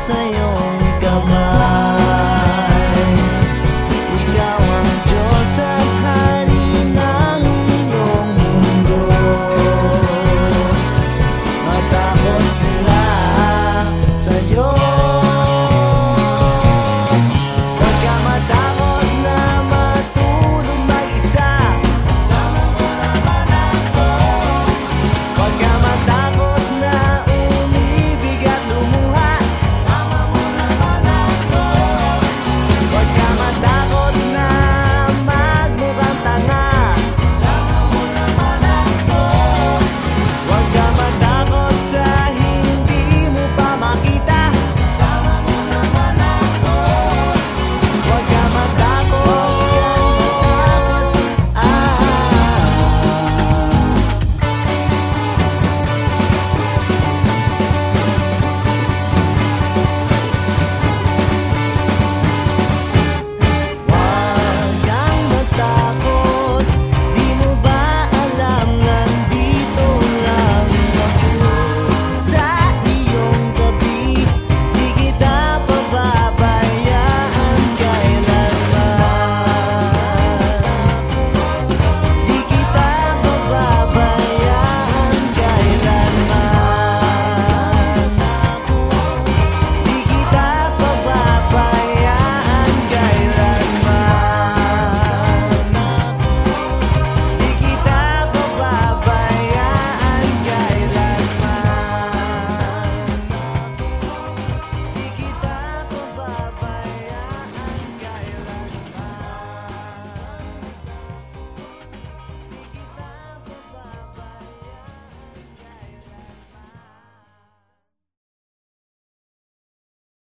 say